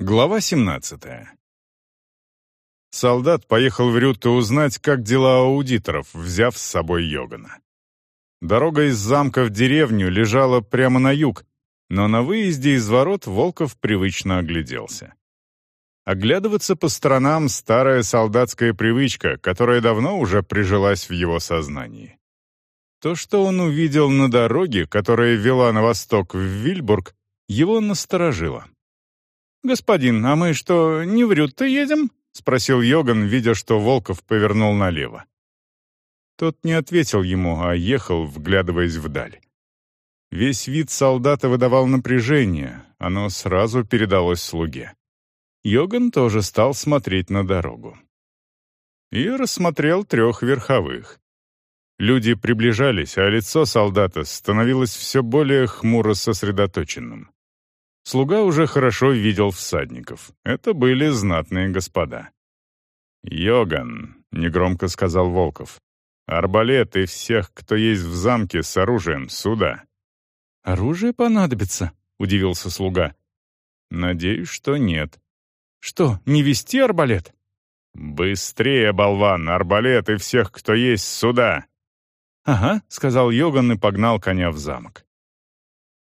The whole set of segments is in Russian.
Глава 17. Солдат поехал в Рюту узнать, как дела аудиторов, взяв с собой Йогана. Дорога из замка в деревню лежала прямо на юг, но на выезде из ворот Волков привычно огляделся. Оглядываться по сторонам — старая солдатская привычка, которая давно уже прижилась в его сознании. То, что он увидел на дороге, которая вела на восток в Вильбург, его насторожило. «Господин, а мы что, не в Рют-то едем?» — спросил Йоган, видя, что Волков повернул налево. Тот не ответил ему, а ехал, вглядываясь вдаль. Весь вид солдата выдавал напряжение, оно сразу передалось слуге. Йоган тоже стал смотреть на дорогу. И рассмотрел трех верховых. Люди приближались, а лицо солдата становилось все более хмуро сосредоточенным. Слуга уже хорошо видел всадников. Это были знатные господа. «Йоган», — негромко сказал Волков, — «арбалет и всех, кто есть в замке с оружием, сюда». «Оружие понадобится?» — удивился слуга. «Надеюсь, что нет». «Что, не вести арбалет?» «Быстрее, болван, арбалет и всех, кто есть, сюда!» «Ага», — сказал Йоган и погнал коня в замок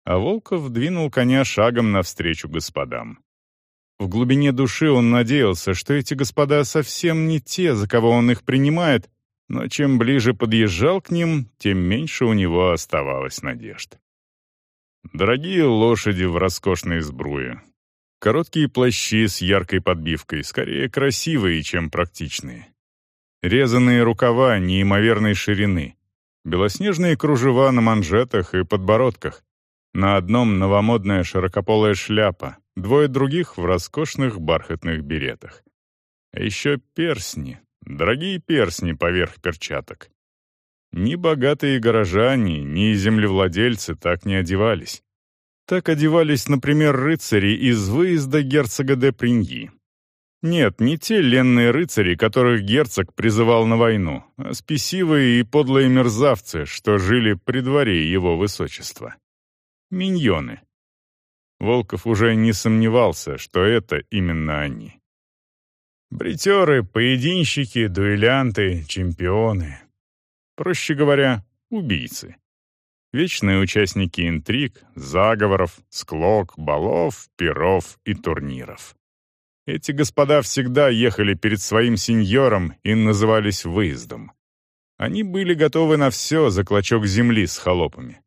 а Волков двинул коня шагом навстречу господам. В глубине души он надеялся, что эти господа совсем не те, за кого он их принимает, но чем ближе подъезжал к ним, тем меньше у него оставалось надежд. Дорогие лошади в роскошной сбруе. Короткие плащи с яркой подбивкой, скорее красивые, чем практичные. Резанные рукава неимоверной ширины. Белоснежные кружева на манжетах и подбородках. На одном новомодная широкополая шляпа, двое других в роскошных бархатных беретах. А еще персни, дорогие персни поверх перчаток. Ни богатые горожане, ни землевладельцы так не одевались. Так одевались, например, рыцари из выезда герцога де Приньи. Нет, не те ленные рыцари, которых герцог призывал на войну, а спесивые и подлые мерзавцы, что жили при дворе его высочества миньоны. Волков уже не сомневался, что это именно они. Бритеры, поединщики, дуэлянты, чемпионы. Проще говоря, убийцы. Вечные участники интриг, заговоров, склок, балов, перов и турниров. Эти господа всегда ехали перед своим сеньором и назывались выездом. Они были готовы на все за клочок земли с холопами.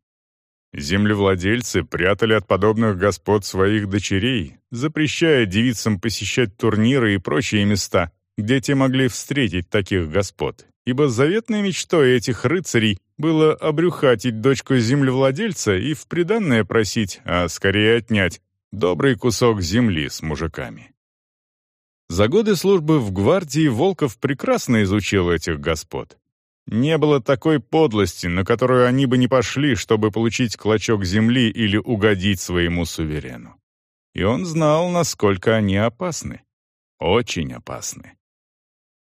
Землевладельцы прятали от подобных господ своих дочерей, запрещая девицам посещать турниры и прочие места, где те могли встретить таких господ, ибо заветной мечтой этих рыцарей было обрюхатить дочку землевладельца и в приданное просить, а скорее отнять, добрый кусок земли с мужиками. За годы службы в гвардии Волков прекрасно изучил этих господ. Не было такой подлости, на которую они бы не пошли, чтобы получить клочок земли или угодить своему суверену. И он знал, насколько они опасны. Очень опасны.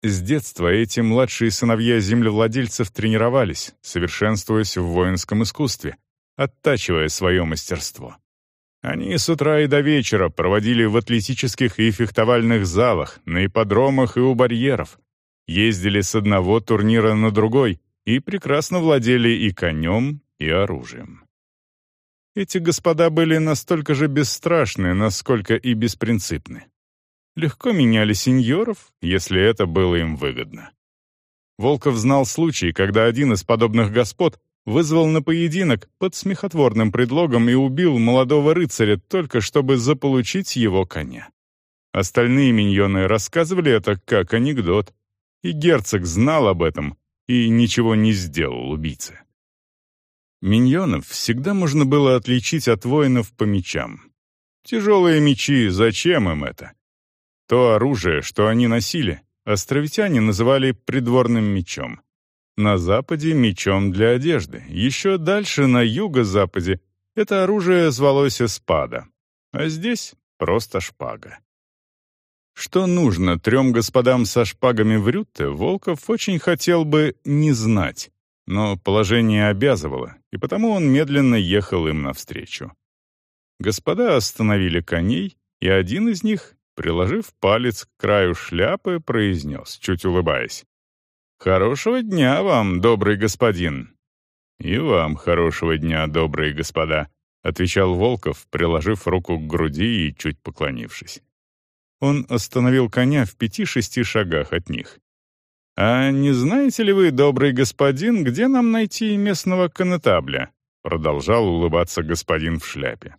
С детства эти младшие сыновья землевладельцев тренировались, совершенствуясь в воинском искусстве, оттачивая свое мастерство. Они с утра и до вечера проводили в атлетических и фехтовальных залах, на ипподромах и у барьеров, ездили с одного турнира на другой и прекрасно владели и конем, и оружием. Эти господа были настолько же бесстрашны, насколько и беспринципны. Легко меняли сеньоров, если это было им выгодно. Волков знал случай, когда один из подобных господ вызвал на поединок под смехотворным предлогом и убил молодого рыцаря только чтобы заполучить его коня. Остальные миньоны рассказывали это как анекдот, и герцог знал об этом и ничего не сделал убийце. Миньонов всегда можно было отличить от воинов по мечам. Тяжелые мечи, зачем им это? То оружие, что они носили, островитяне называли придворным мечом. На западе — мечом для одежды. Еще дальше, на юго-западе, это оружие звалось эспада. А здесь — просто шпага. Что нужно трем господам со шпагами в Рютте, Волков очень хотел бы не знать, но положение обязывало, и потому он медленно ехал им навстречу. Господа остановили коней, и один из них, приложив палец к краю шляпы, произнес, чуть улыбаясь. «Хорошего дня вам, добрый господин!» «И вам хорошего дня, добрые господа», — отвечал Волков, приложив руку к груди и чуть поклонившись. Он остановил коня в пяти-шести шагах от них. «А не знаете ли вы, добрый господин, где нам найти местного конетабля?» Продолжал улыбаться господин в шляпе.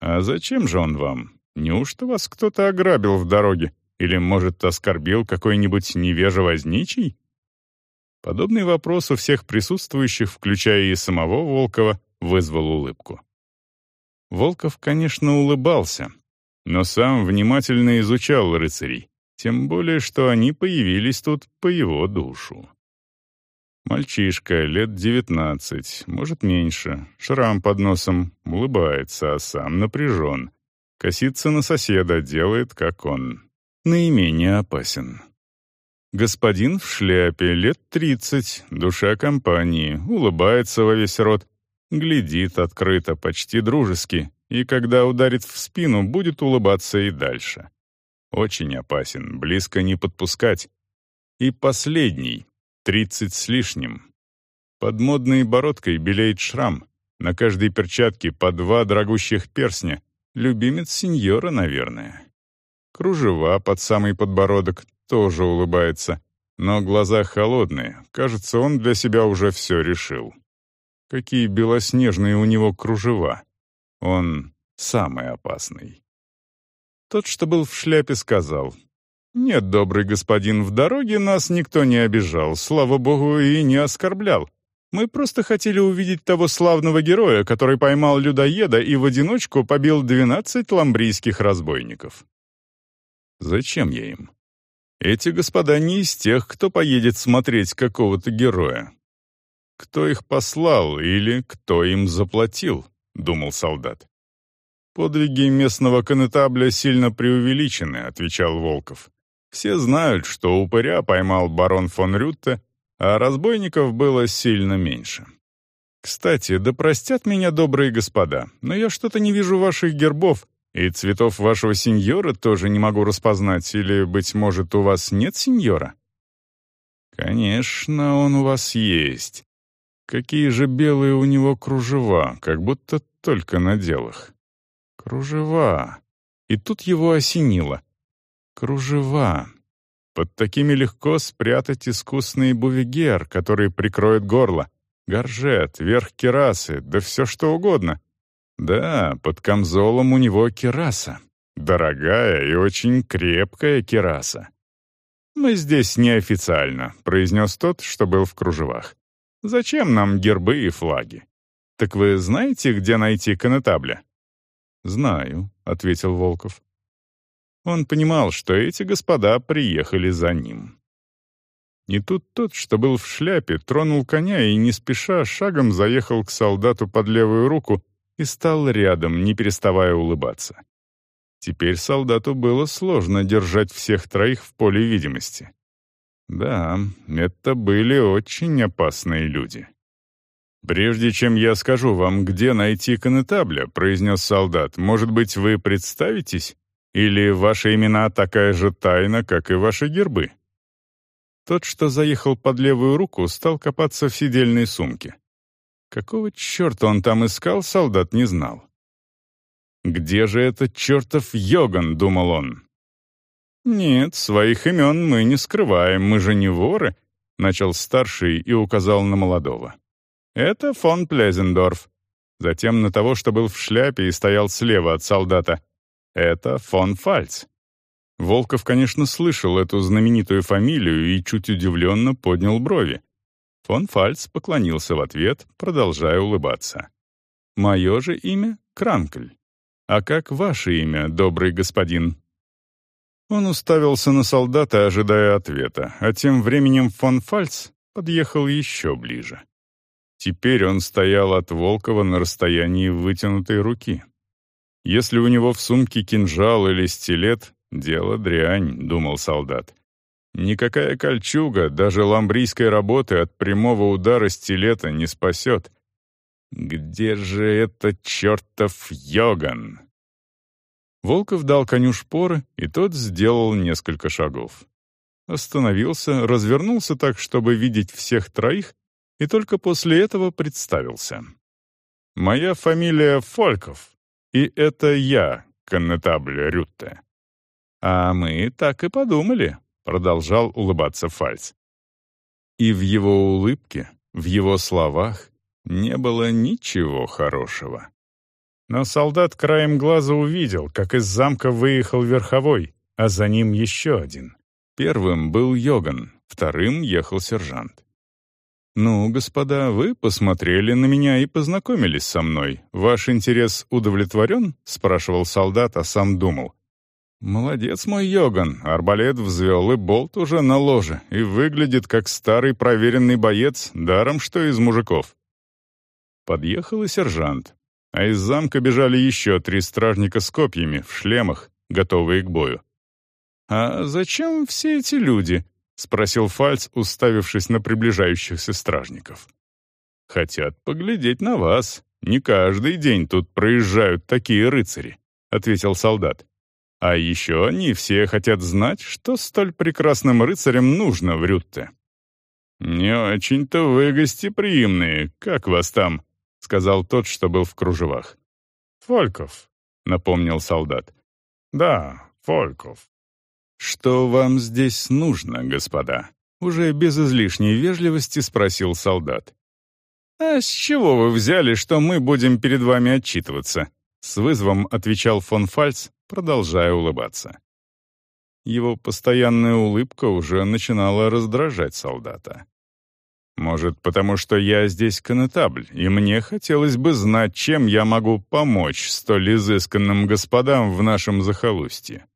«А зачем же он вам? Неужто вас кто-то ограбил в дороге? Или, может, оскорбил какой-нибудь невежевозничий?» Подобный вопрос у всех присутствующих, включая и самого Волкова, вызвал улыбку. Волков, конечно, улыбался, но сам внимательно изучал рыцарей, тем более, что они появились тут по его душу. Мальчишка, лет девятнадцать, может меньше, шрам под носом, улыбается, а сам напряжен. Косится на соседа, делает, как он. Наименее опасен. Господин в шляпе, лет тридцать, душа компании, улыбается во весь рот, глядит открыто, почти дружески, и когда ударит в спину, будет улыбаться и дальше. Очень опасен, близко не подпускать. И последний, тридцать с лишним. Под модной бородкой белеет шрам, на каждой перчатке по два дорогущих персня, любимец сеньора, наверное. Кружева под самый подбородок, тоже улыбается, но глаза холодные, кажется, он для себя уже все решил. Какие белоснежные у него кружева. Он самый опасный. Тот, что был в шляпе, сказал, «Нет, добрый господин, в дороге нас никто не обижал, слава богу, и не оскорблял. Мы просто хотели увидеть того славного героя, который поймал людоеда и в одиночку побил двенадцать ламбрийских разбойников». «Зачем я им?» «Эти господа не из тех, кто поедет смотреть какого-то героя. Кто их послал или кто им заплатил?» — думал солдат. «Подвиги местного конетабля сильно преувеличены», — отвечал Волков. «Все знают, что упыря поймал барон фон Рютте, а разбойников было сильно меньше. Кстати, да простят меня добрые господа, но я что-то не вижу ваших гербов, и цветов вашего сеньора тоже не могу распознать, или, быть может, у вас нет сеньора?» «Конечно, он у вас есть. Какие же белые у него кружева, как будто только надел их. Кружева. И тут его осенило. Кружева. Под такими легко спрятать искусный бувигер, который прикроет горло, горжет, верх керасы, да все что угодно. Да, под камзолом у него кераса. Дорогая и очень крепкая кераса. «Мы здесь неофициально», — произнес тот, что был в кружевах. «Зачем нам гербы и флаги? Так вы знаете, где найти конетабля?» «Знаю», — ответил Волков. Он понимал, что эти господа приехали за ним. И тут тот, что был в шляпе, тронул коня и, не спеша, шагом заехал к солдату под левую руку и стал рядом, не переставая улыбаться. Теперь солдату было сложно держать всех троих в поле видимости. Да, это были очень опасные люди. «Прежде чем я скажу вам, где найти конетабля», — произнес солдат, «может быть, вы представитесь? Или ваши имена такая же тайна, как и ваши гербы?» Тот, что заехал под левую руку, стал копаться в сидельной сумке. Какого черта он там искал, солдат не знал. «Где же этот чертов Йоган?» — думал он. «Нет, своих имен мы не скрываем, мы же не воры», — начал старший и указал на молодого. Это фон Плезендорф. Затем на того, что был в шляпе и стоял слева от солдата. Это фон Фальц. Волков, конечно, слышал эту знаменитую фамилию и чуть удивленно поднял брови. Фон Фальц поклонился в ответ, продолжая улыбаться. «Мое же имя — Кранкль. А как ваше имя, добрый господин?» Он уставился на солдата, ожидая ответа, а тем временем фон Фальц подъехал еще ближе. Теперь он стоял от Волкова на расстоянии вытянутой руки. Если у него в сумке кинжал или стилет, дело дрянь, думал солдат. Никакая кольчуга, даже ламбрийской работы от прямого удара стилета не спасет. Где же этот чертов Йоган? Волков дал коню шпоры, и тот сделал несколько шагов. Остановился, развернулся так, чтобы видеть всех троих, и только после этого представился. «Моя фамилия Фольков, и это я, коннетабль Рютте». «А мы так и подумали», — продолжал улыбаться Фальц. И в его улыбке, в его словах не было ничего хорошего. Но солдат краем глаза увидел, как из замка выехал верховой, а за ним еще один. Первым был Йоган, вторым ехал сержант. «Ну, господа, вы посмотрели на меня и познакомились со мной. Ваш интерес удовлетворен?» — спрашивал солдат, а сам думал. «Молодец мой Йоган, арбалет взвел и болт уже на ложе, и выглядит как старый проверенный боец, даром что из мужиков». Подъехал и сержант, а из замка бежали еще три стражника с копьями, в шлемах, готовые к бою. «А зачем все эти люди?» — спросил Фальц, уставившись на приближающихся стражников. «Хотят поглядеть на вас. Не каждый день тут проезжают такие рыцари», — ответил солдат. «А еще они все хотят знать, что столь прекрасным рыцарям нужно в Рютте». «Не очень-то вы гостеприимные. Как вас там?» — сказал тот, что был в кружевах. «Фольков», — напомнил солдат. «Да, Фольков». «Что вам здесь нужно, господа?» Уже без излишней вежливости спросил солдат. «А с чего вы взяли, что мы будем перед вами отчитываться?» С вызовом отвечал фон Фальц, продолжая улыбаться. Его постоянная улыбка уже начинала раздражать солдата. Может, потому что я здесь конетабль, и мне хотелось бы знать, чем я могу помочь столь изысканным господам в нашем захолустье.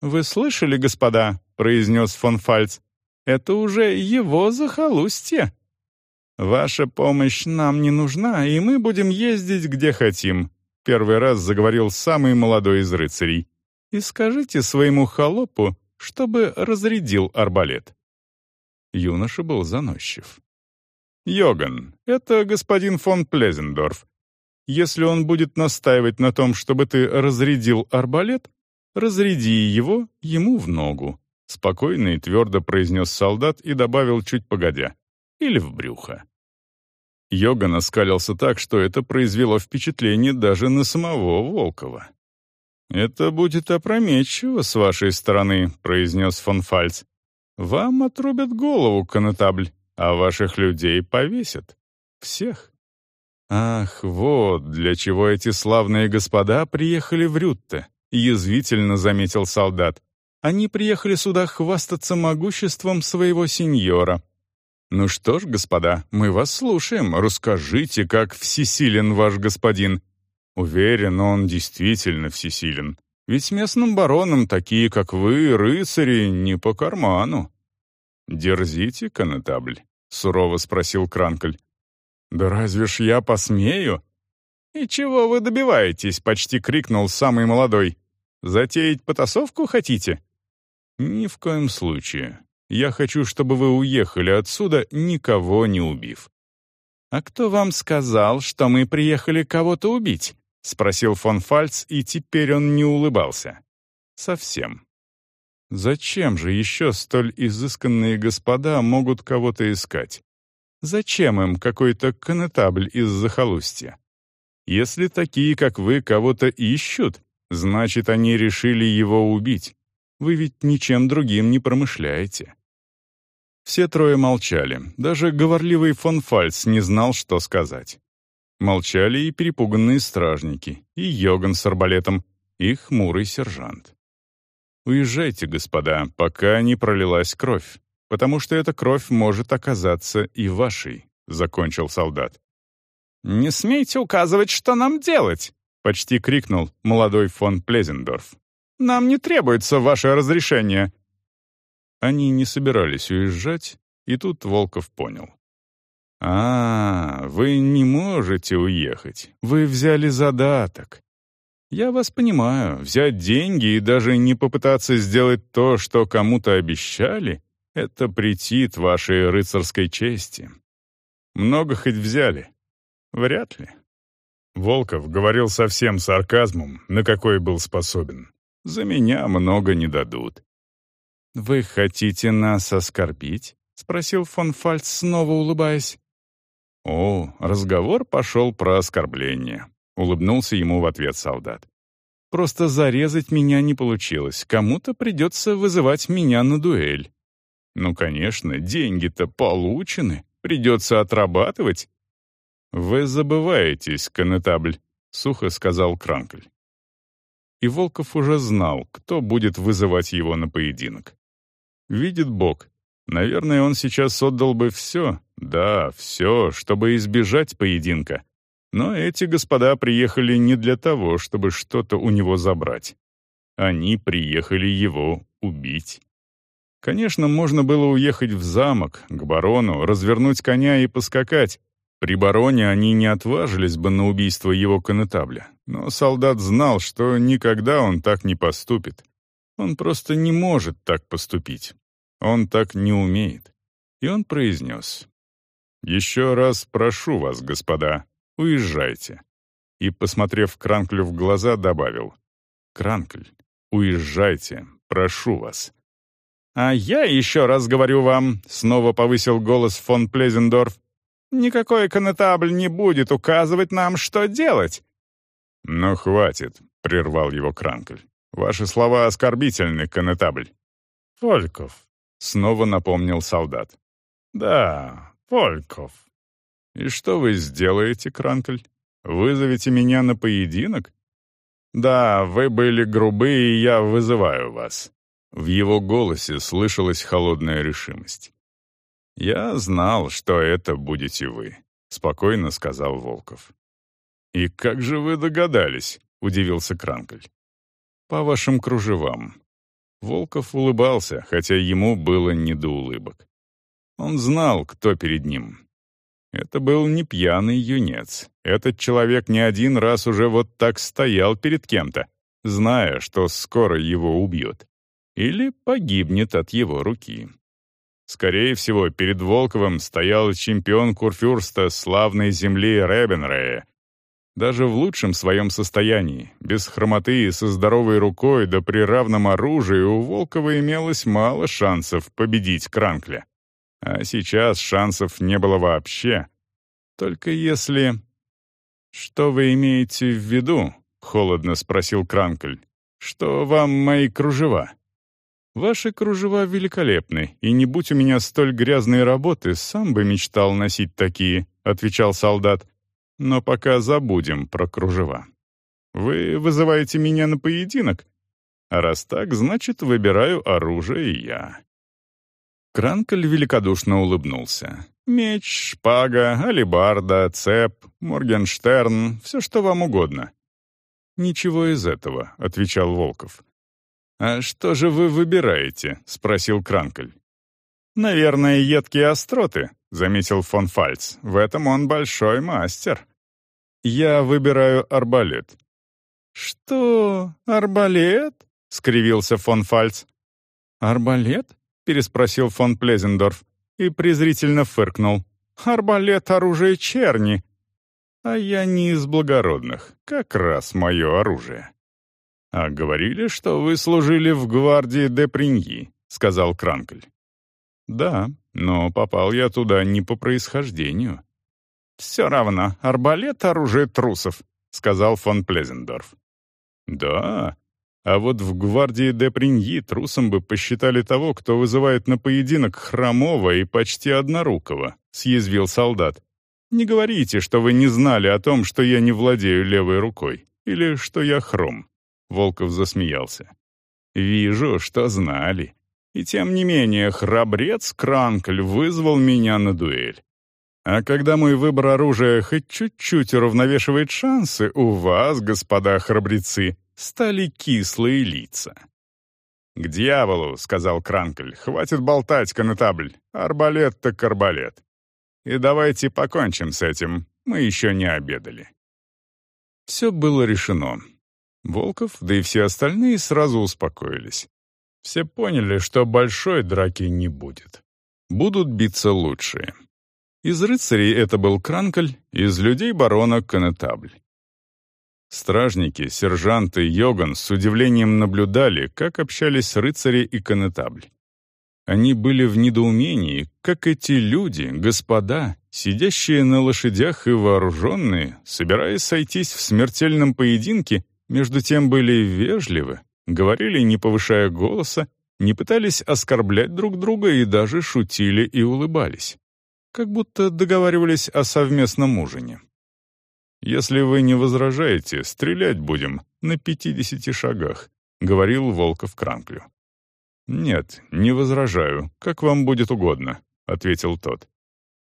«Вы слышали, господа?» — произнес фон Фальц. «Это уже его захолустье. Ваша помощь нам не нужна, и мы будем ездить где хотим», — первый раз заговорил самый молодой из рыцарей. «И скажите своему холопу, чтобы разрядил арбалет». Юноша был заносчив. «Йоган, это господин фон Плезендорф. Если он будет настаивать на том, чтобы ты разрядил арбалет, разряди его ему в ногу», — спокойно и твердо произнес солдат и добавил чуть погодя. «Или в брюхо». Йоган оскалился так, что это произвело впечатление даже на самого Волкова. «Это будет опрометчиво с вашей стороны», — произнес фон Фальц. Вам отрубят голову, конетабль, а ваших людей повесят. Всех. Ах, вот для чего эти славные господа приехали в Рютте, язвительно заметил солдат. Они приехали сюда хвастаться могуществом своего сеньора. Ну что ж, господа, мы вас слушаем. Расскажите, как всесилен ваш господин. Уверен, он действительно всесилен. Ведь местным баронам такие, как вы, рыцари, не по карману». «Дерзите, конетабль?» — сурово спросил Кранкль. «Да разве ж я посмею?» «И чего вы добиваетесь?» — почти крикнул самый молодой. «Затеять потасовку хотите?» «Ни в коем случае. Я хочу, чтобы вы уехали отсюда, никого не убив». «А кто вам сказал, что мы приехали кого-то убить?» — спросил фон Фальц, и теперь он не улыбался. Совсем. Зачем же еще столь изысканные господа могут кого-то искать? Зачем им какой-то конетабль из захолустья? Если такие, как вы, кого-то ищут, значит, они решили его убить. Вы ведь ничем другим не промышляете. Все трое молчали. Даже говорливый фон Фальц не знал, что сказать. Молчали и перепуганные стражники, и Йоган с арбалетом, и хмурый сержант. «Уезжайте, господа, пока не пролилась кровь, потому что эта кровь может оказаться и вашей», — закончил солдат. «Не смейте указывать, что нам делать!» — почти крикнул молодой фон Плезендорф. «Нам не требуется ваше разрешение!» Они не собирались уезжать, и тут Волков понял. «А, вы не можете уехать. Вы взяли задаток. Я вас понимаю, взять деньги и даже не попытаться сделать то, что кому-то обещали, это претит вашей рыцарской чести. Много хоть взяли? Вряд ли. Волков говорил со всем сарказмом, на какой был способен. «За меня много не дадут». «Вы хотите нас оскорбить?» — спросил фон Фальц, снова улыбаясь. «О, разговор пошел про оскорбление», — улыбнулся ему в ответ солдат. «Просто зарезать меня не получилось. Кому-то придется вызывать меня на дуэль». «Ну, конечно, деньги-то получены. Придется отрабатывать. «Вы забываетесь, конетабль», — сухо сказал Кранкль. И Волков уже знал, кто будет вызывать его на поединок. Видит Бог. Наверное, он сейчас отдал бы все, да, все, чтобы избежать поединка. Но эти господа приехали не для того, чтобы что-то у него забрать. Они приехали его убить. Конечно, можно было уехать в замок, к барону, развернуть коня и поскакать, при бароне они не отважились бы на убийство его конетабля, но солдат знал, что никогда он так не поступит. Он просто не может так поступить. Он так не умеет. И он произнес. «Еще раз прошу вас, господа, уезжайте». И, посмотрев Кранклю в глаза, добавил. «Кранкль, уезжайте, прошу вас». «А я еще раз говорю вам», — снова повысил голос фон Плезендорф, Никакой конетабль не будет указывать нам, что делать». «Ну, хватит», — прервал его Кранкль. «Ваши слова оскорбительны, конетабль». «Вольков», — снова напомнил солдат. «Да, Вольков». «И что вы сделаете, Кранкль? Вызовете меня на поединок?» «Да, вы были грубы, и я вызываю вас». В его голосе слышалась холодная решимость. «Я знал, что это будете вы», — спокойно сказал Волков. «И как же вы догадались?» — удивился Кранкль. «По вашим кружевам». Волков улыбался, хотя ему было не до улыбок. Он знал, кто перед ним. Это был не пьяный юнец. Этот человек не один раз уже вот так стоял перед кем-то, зная, что скоро его убьет. Или погибнет от его руки. Скорее всего, перед Волковым стоял чемпион Курфюрста славной земли Ребенрея. Даже в лучшем своем состоянии, без хромоты и со здоровой рукой да при равном оружии, у Волкова имелось мало шансов победить Кранкля. А сейчас шансов не было вообще. Только если... «Что вы имеете в виду?» — холодно спросил Кранкль. «Что вам мои кружева?» Ваши кружева великолепны, и не будь у меня столь грязной работы, сам бы мечтал носить такие», — отвечал солдат. «Но пока забудем про кружева. Вы вызываете меня на поединок? А раз так, значит, выбираю оружие я». Кранкель великодушно улыбнулся. «Меч, шпага, алебарда, цеп, моргенштерн — все, что вам угодно». «Ничего из этого», — отвечал Волков. «А что же вы выбираете?» — спросил Кранкль. «Наверное, едкие остроты», — заметил фон Фальц. «В этом он большой мастер». «Я выбираю арбалет». «Что, арбалет?» — скривился фон Фальц. «Арбалет?» — переспросил фон Плезендорф и презрительно фыркнул. «Арбалет — оружие черни». «А я не из благородных, как раз мое оружие». «А говорили, что вы служили в гвардии де Приньи», — сказал Кранкль. «Да, но попал я туда не по происхождению». «Все равно, арбалет — оружие трусов», — сказал фон Плезендорф. «Да, а вот в гвардии де Приньи трусом бы посчитали того, кто вызывает на поединок хромого и почти однорукого», — съязвил солдат. «Не говорите, что вы не знали о том, что я не владею левой рукой, или что я хром. Волков засмеялся. «Вижу, что знали. И тем не менее, храбрец Кранкль вызвал меня на дуэль. А когда мой выбор оружия хоть чуть-чуть уравновешивает шансы, у вас, господа храбрецы, стали кислые лица». «К дьяволу», — сказал Кранкль, — «хватит болтать, конетабль. Арбалет так арбалет. И давайте покончим с этим, мы еще не обедали». Все было решено. Волков, да и все остальные сразу успокоились. Все поняли, что большой драки не будет. Будут биться лучшие. Из рыцарей это был Кранкль, из людей барона — Конетабль. Стражники, сержанты, Йоган с удивлением наблюдали, как общались рыцари и конетабль. Они были в недоумении, как эти люди, господа, сидящие на лошадях и вооруженные, собираясь сойтись в смертельном поединке, между тем были вежливы, говорили, не повышая голоса, не пытались оскорблять друг друга и даже шутили и улыбались. Как будто договаривались о совместном ужине. «Если вы не возражаете, стрелять будем на пятидесяти шагах», — говорил Волков Кранклю. «Нет, не возражаю, как вам будет угодно», — ответил тот.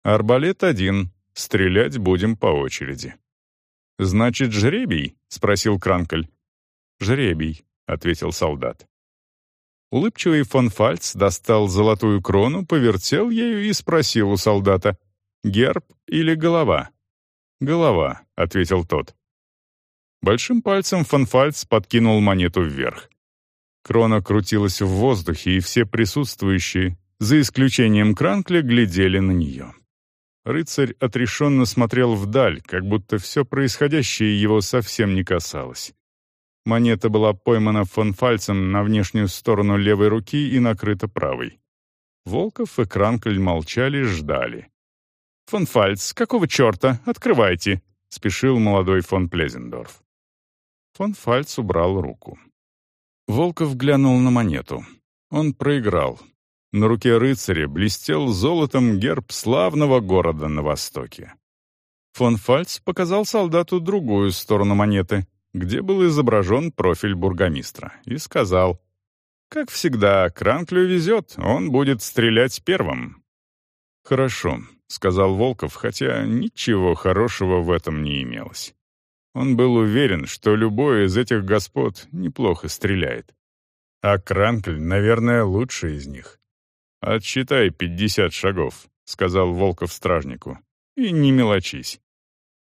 «Арбалет один, стрелять будем по очереди». «Значит, жребий?» — спросил Кранкль. «Жребий», — ответил солдат. Улыбчивый фон Фальц достал золотую крону, повертел ею и спросил у солдата, «Герб или голова?» «Голова», — ответил тот. Большим пальцем фон Фальц подкинул монету вверх. Крона крутилась в воздухе, и все присутствующие, за исключением Кранкля, глядели на нее. Рыцарь отрешенно смотрел вдаль, как будто все происходящее его совсем не касалось. Монета была поймана фон Фальцем на внешнюю сторону левой руки и накрыта правой. Волков и Кранкль молчали, ждали. «Фон Фальц, какого черта? Открывайте!» — спешил молодой фон Плезендорф. Фон Фальц убрал руку. Волков глянул на монету. Он проиграл. На руке рыцаря блестел золотом герб славного города на востоке. Фон Фальц показал солдату другую сторону монеты, где был изображен профиль бургомистра, и сказал, «Как всегда, Кранклю везет, он будет стрелять первым». «Хорошо», — сказал Волков, хотя ничего хорошего в этом не имелось. Он был уверен, что любой из этих господ неплохо стреляет. А Кранкль, наверное, лучший из них. «Отсчитай пятьдесят шагов», — сказал Волков стражнику. «И не мелочись».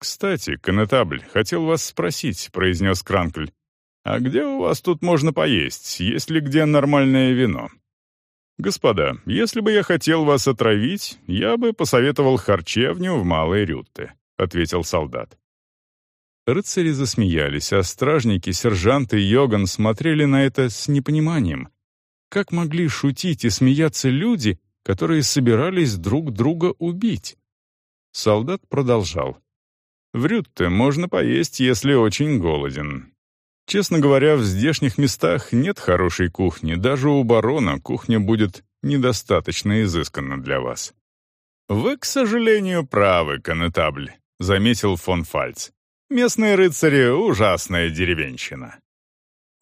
«Кстати, конетабль, хотел вас спросить», — произнес Кранкль. «А где у вас тут можно поесть? Есть ли где нормальное вино?» «Господа, если бы я хотел вас отравить, я бы посоветовал харчевню в Малой Рютте», — ответил солдат. Рыцари засмеялись, а стражники, сержанты и Йоган смотрели на это с непониманием. Как могли шутить и смеяться люди, которые собирались друг друга убить? Солдат продолжал. «В Рютте можно поесть, если очень голоден. Честно говоря, в здешних местах нет хорошей кухни, даже у барона кухня будет недостаточно изысканна для вас». «Вы, к сожалению, правы, конетабль», — заметил фон Фальц. Местные рыцари — ужасная деревенщина.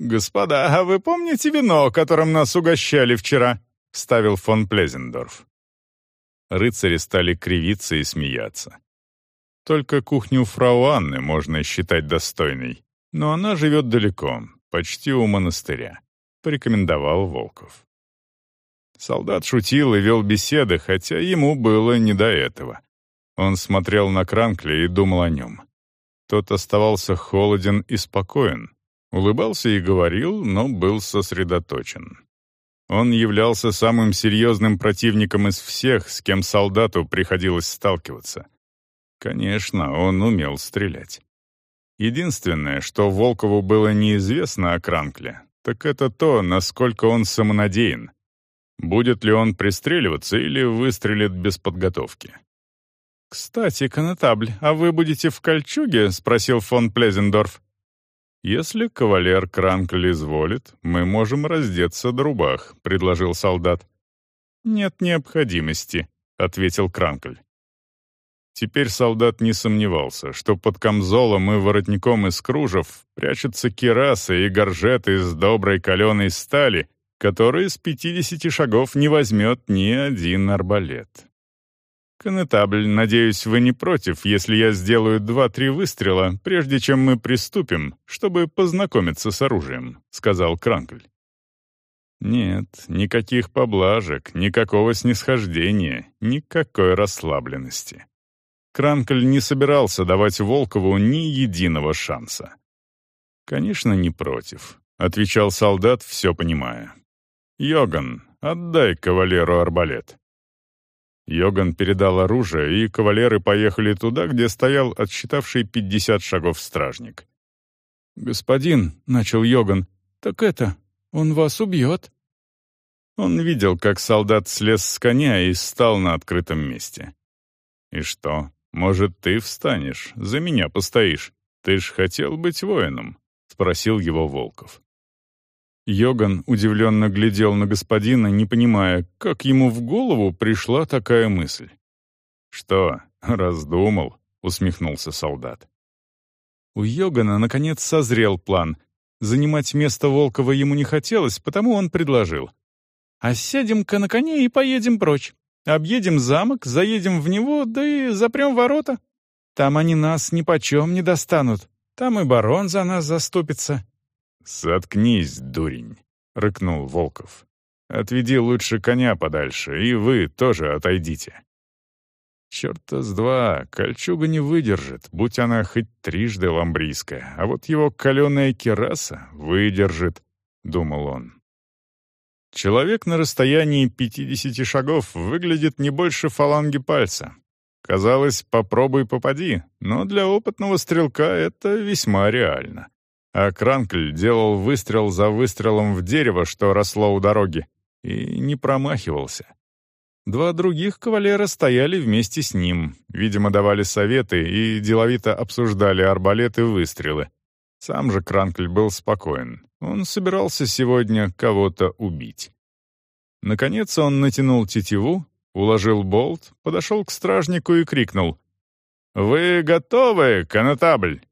«Господа, а вы помните вино, которым нас угощали вчера?» — вставил фон Плезендорф. Рыцари стали кривиться и смеяться. Только кухню фрау Анны можно считать достойной, но она живет далеко, почти у монастыря, — порекомендовал Волков. Солдат шутил и вел беседы, хотя ему было не до этого. Он смотрел на Кранкля и думал о нем. Тот оставался холоден и спокоен, улыбался и говорил, но был сосредоточен. Он являлся самым серьезным противником из всех, с кем солдату приходилось сталкиваться. Конечно, он умел стрелять. Единственное, что Волкову было неизвестно о Кранкле, так это то, насколько он самонадеян. Будет ли он пристреливаться или выстрелит без подготовки. «Кстати, конетабль, а вы будете в кольчуге?» — спросил фон Плезендорф. «Если кавалер Кранкль изволит, мы можем раздеться до рубах», — предложил солдат. «Нет необходимости», — ответил Кранкль. Теперь солдат не сомневался, что под камзолом и воротником из кружев прячутся кирасы и горжеты из доброй каленой стали, которые с пятидесяти шагов не возьмет ни один арбалет. «Конетабль, надеюсь, вы не против, если я сделаю два-три выстрела, прежде чем мы приступим, чтобы познакомиться с оружием», — сказал Кранкль. Нет, никаких поблажек, никакого снисхождения, никакой расслабленности. Кранкль не собирался давать Волкову ни единого шанса. «Конечно, не против», — отвечал солдат, все понимая. «Йоган, отдай кавалеру арбалет». Йоган передал оружие, и кавалеры поехали туда, где стоял отсчитавший 50 шагов стражник. «Господин», — начал Йоган, — «так это, он вас убьет». Он видел, как солдат слез с коня и стал на открытом месте. «И что, может, ты встанешь, за меня постоишь? Ты ж хотел быть воином?» — спросил его Волков. Йоган удивленно глядел на господина, не понимая, как ему в голову пришла такая мысль. «Что, раздумал?» — усмехнулся солдат. У Йогана, наконец, созрел план. Занимать место Волкова ему не хотелось, потому он предложил. «А сядем-ка на коне и поедем прочь. Объедем замок, заедем в него, да и запрем ворота. Там они нас ни почем не достанут. Там и барон за нас заступится». «Заткнись, дурень», — рыкнул Волков. «Отведи лучше коня подальше, и вы тоже отойдите». Черта с два, кольчуга не выдержит, будь она хоть трижды ламбрийская, а вот его каленая кераса выдержит, — думал он. Человек на расстоянии 50 шагов выглядит не больше фаланги пальца. Казалось, попробуй попади, но для опытного стрелка это весьма реально. А Кранкль делал выстрел за выстрелом в дерево, что росло у дороги, и не промахивался. Два других кавалера стояли вместе с ним, видимо, давали советы и деловито обсуждали арбалеты и выстрелы. Сам же Кранкль был спокоен. Он собирался сегодня кого-то убить. Наконец он натянул тетиву, уложил болт, подошел к стражнику и крикнул. «Вы готовы, конетабль?»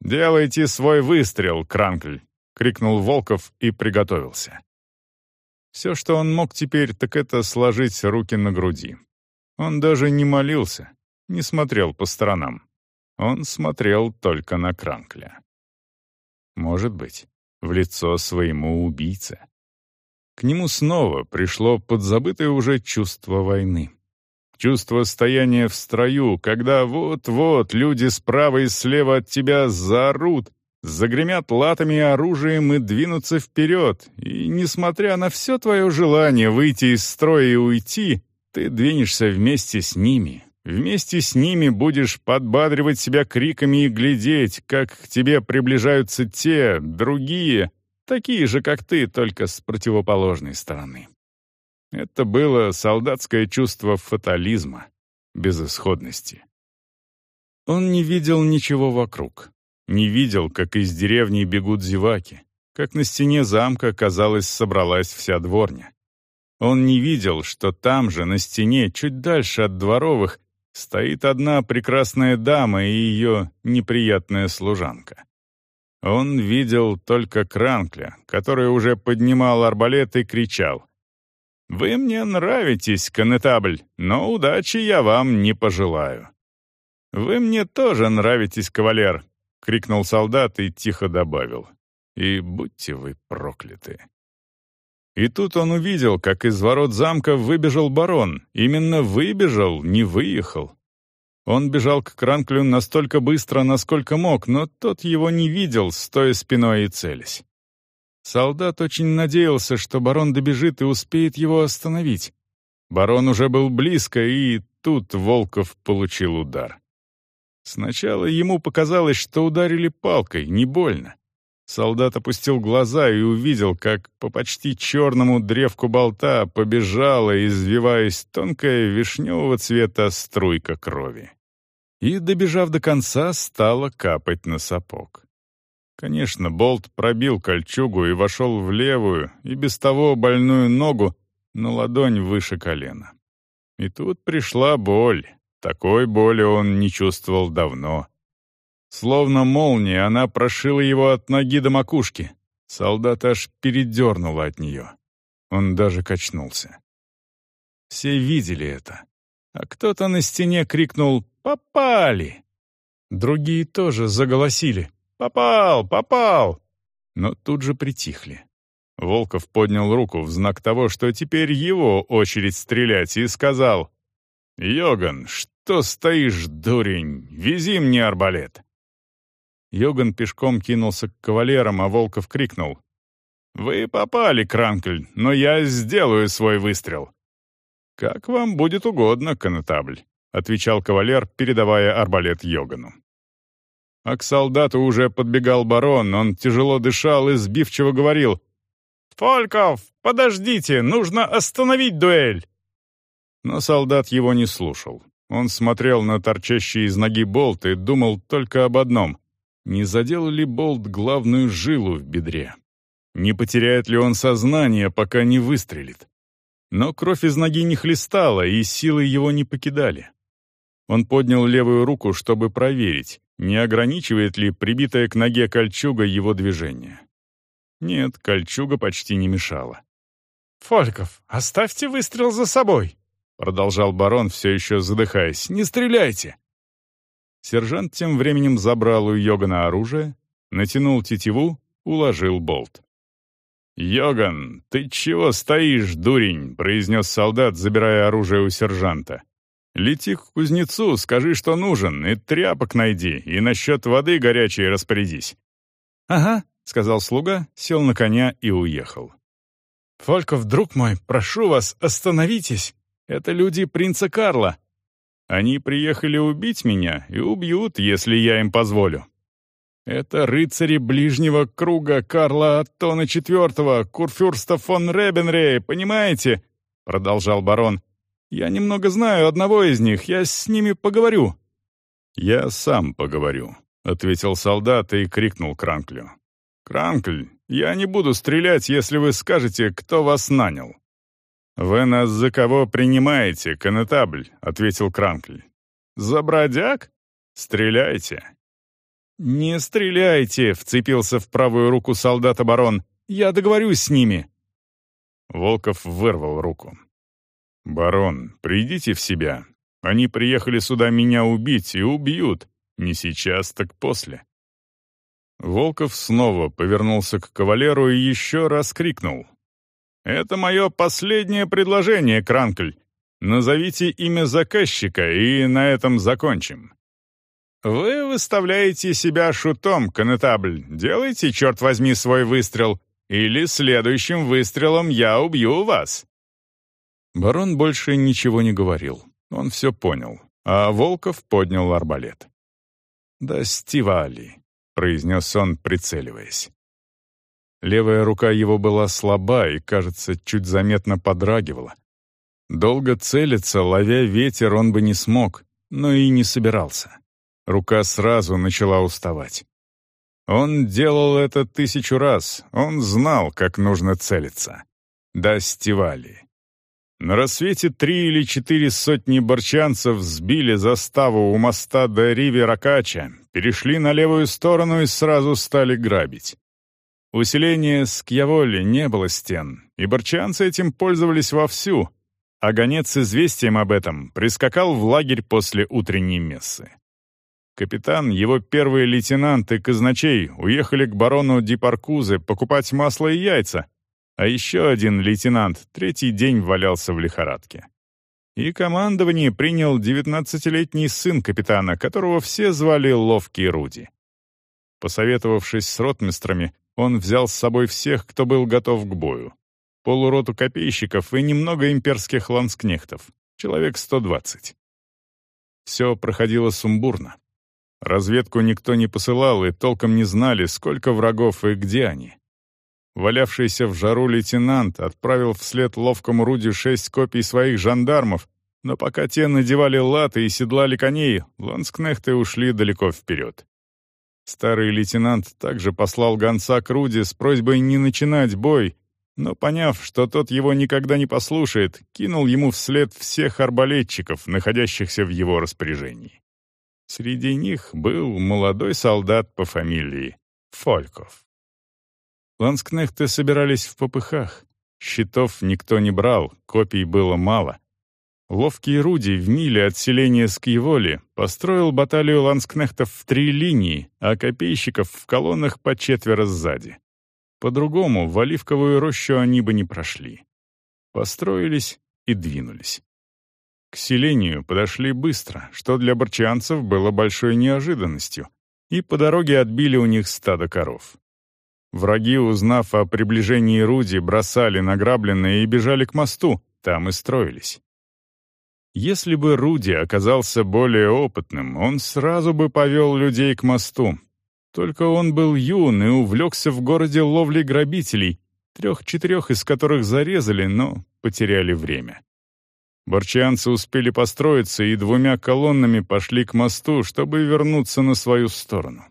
«Делайте свой выстрел, Кранкль!» — крикнул Волков и приготовился. Все, что он мог теперь, так это сложить руки на груди. Он даже не молился, не смотрел по сторонам. Он смотрел только на Кранкля. Может быть, в лицо своему убийце. К нему снова пришло подзабытое уже чувство войны. Чувство стояния в строю, когда вот-вот люди справа и слева от тебя заорут, загремят латами и оружием и двинутся вперед, и, несмотря на все твое желание выйти из строя и уйти, ты двинешься вместе с ними. Вместе с ними будешь подбадривать себя криками и глядеть, как к тебе приближаются те, другие, такие же, как ты, только с противоположной стороны. Это было солдатское чувство фатализма, безысходности. Он не видел ничего вокруг. Не видел, как из деревни бегут зеваки, как на стене замка, казалось, собралась вся дворня. Он не видел, что там же, на стене, чуть дальше от дворовых, стоит одна прекрасная дама и ее неприятная служанка. Он видел только Кранкля, который уже поднимал арбалет и кричал. «Вы мне нравитесь, конетабль, но удачи я вам не пожелаю». «Вы мне тоже нравитесь, кавалер, — крикнул солдат и тихо добавил. «И будьте вы прокляты». И тут он увидел, как из ворот замка выбежал барон. Именно выбежал, не выехал. Он бежал к Кранклю настолько быстро, насколько мог, но тот его не видел, стоя спиной и целясь. Солдат очень надеялся, что барон добежит и успеет его остановить. Барон уже был близко, и тут Волков получил удар. Сначала ему показалось, что ударили палкой, не больно. Солдат опустил глаза и увидел, как по почти черному древку болта побежала, извиваясь, тонкая вишневого цвета струйка крови. И, добежав до конца, стала капать на сапог. Конечно, болт пробил кольчугу и вошел в левую, и без того больную ногу, на ладонь выше колена. И тут пришла боль, такой боли он не чувствовал давно. Словно молния, она прошила его от ноги до макушки. Солдат аж передернуло от нее. Он даже качнулся. Все видели это. А кто-то на стене крикнул «Попали!». Другие тоже заголосили «Попал! Попал!». Но тут же притихли. Волков поднял руку в знак того, что теперь его очередь стрелять, и сказал «Йоган, что стоишь, дурень? Вези мне арбалет!» Йоган пешком кинулся к кавалерам, а Волков крикнул. «Вы попали, Кранкль, но я сделаю свой выстрел». «Как вам будет угодно, конетабль», — отвечал кавалер, передавая арбалет Йогану. А к солдату уже подбегал барон, он тяжело дышал и сбивчиво говорил «Фольков, подождите, нужно остановить дуэль!» Но солдат его не слушал. Он смотрел на торчащий из ноги болт и думал только об одном — не задел ли болт главную жилу в бедре? Не потеряет ли он сознание, пока не выстрелит? Но кровь из ноги не хлестала, и силы его не покидали. Он поднял левую руку, чтобы проверить, не ограничивает ли прибитая к ноге кольчуга его движение. Нет, кольчуга почти не мешала. «Фольков, оставьте выстрел за собой!» Продолжал барон, все еще задыхаясь. «Не стреляйте!» Сержант тем временем забрал у Йогана оружие, натянул тетиву, уложил болт. «Йоган, ты чего стоишь, дурень?» — произнес солдат, забирая оружие у сержанта. «Лети к кузнецу, скажи, что нужен, и тряпок найди, и насчет воды горячей распорядись». «Ага», — сказал слуга, сел на коня и уехал. «Фольков, друг мой, прошу вас, остановитесь!» Это люди принца Карла. Они приехали убить меня и убьют, если я им позволю. Это рыцари ближнего круга Карла Аттона IV, Курфюрста фон Ребенрей, понимаете?» Продолжал барон. «Я немного знаю одного из них, я с ними поговорю». «Я сам поговорю», — ответил солдат и крикнул Кранклю. «Кранкль, я не буду стрелять, если вы скажете, кто вас нанял». «Вы нас за кого принимаете, конетабль?» — ответил Кранкль. «За бродяг? Стреляйте!» «Не стреляйте!» — вцепился в правую руку солдат-оборон. «Я договорюсь с ними!» Волков вырвал руку. «Барон, придите в себя. Они приехали сюда меня убить и убьют. Не сейчас, так после». Волков снова повернулся к кавалеру и еще раз крикнул. Это мое последнее предложение, Кранкль. Назовите имя заказчика, и на этом закончим. Вы выставляете себя шутом, конетабль. Делайте, черт возьми, свой выстрел, или следующим выстрелом я убью вас. Барон больше ничего не говорил. Он все понял. А Волков поднял арбалет. «Да стивали», — произнес он, прицеливаясь. Левая рука его была слаба и, кажется, чуть заметно подрагивала. Долго целиться, ловя ветер, он бы не смог, но и не собирался. Рука сразу начала уставать. Он делал это тысячу раз, он знал, как нужно целиться. До стивали. На рассвете три или четыре сотни борчанцев сбили заставу у моста до Риви-Ракача, перешли на левую сторону и сразу стали грабить. Усиления Скьяволи не было стен, и борчанцы этим пользовались вовсю, а гонец с известием об этом прискакал в лагерь после утренней мессы. Капитан, его первый лейтенант и казначей уехали к барону Дипаркузе покупать масло и яйца, а еще один лейтенант третий день валялся в лихорадке. И командование принял девятнадцатилетний сын капитана, которого все звали Ловкий Руди. Посоветовавшись с ротмистрами, он взял с собой всех, кто был готов к бою. Полуроту копейщиков и немного имперских ланскнехтов. Человек 120. Все проходило сумбурно. Разведку никто не посылал и толком не знали, сколько врагов и где они. Валявшийся в жару лейтенант отправил вслед ловкому Руди шесть копий своих жандармов, но пока те надевали латы и седлали коней, ланскнехты ушли далеко вперед. Старый лейтенант также послал гонца к Руди с просьбой не начинать бой, но, поняв, что тот его никогда не послушает, кинул ему вслед всех арбалетчиков, находящихся в его распоряжении. Среди них был молодой солдат по фамилии Фольков. Ланскнехты собирались в попыхах. Щитов никто не брал, копий было мало. Ловкий Руди в миле от селения Скьеволи построил баталию ланскнехтов в три линии, а копейщиков в колоннах по четверо сзади. По-другому в Оливковую рощу они бы не прошли. Построились и двинулись. К селению подошли быстро, что для борчанцев было большой неожиданностью, и по дороге отбили у них стадо коров. Враги, узнав о приближении Руди, бросали награбленное и бежали к мосту, там и строились. Если бы Руди оказался более опытным, он сразу бы повел людей к мосту. Только он был юн и увлекся в городе ловлей грабителей, трех-четырех из которых зарезали, но потеряли время. Борчанцы успели построиться и двумя колоннами пошли к мосту, чтобы вернуться на свою сторону.